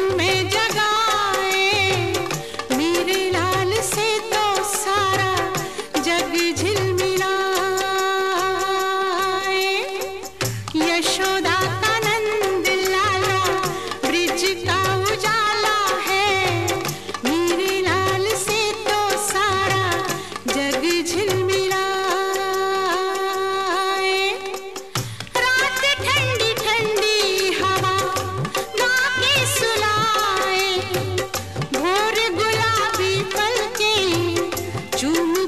में चूम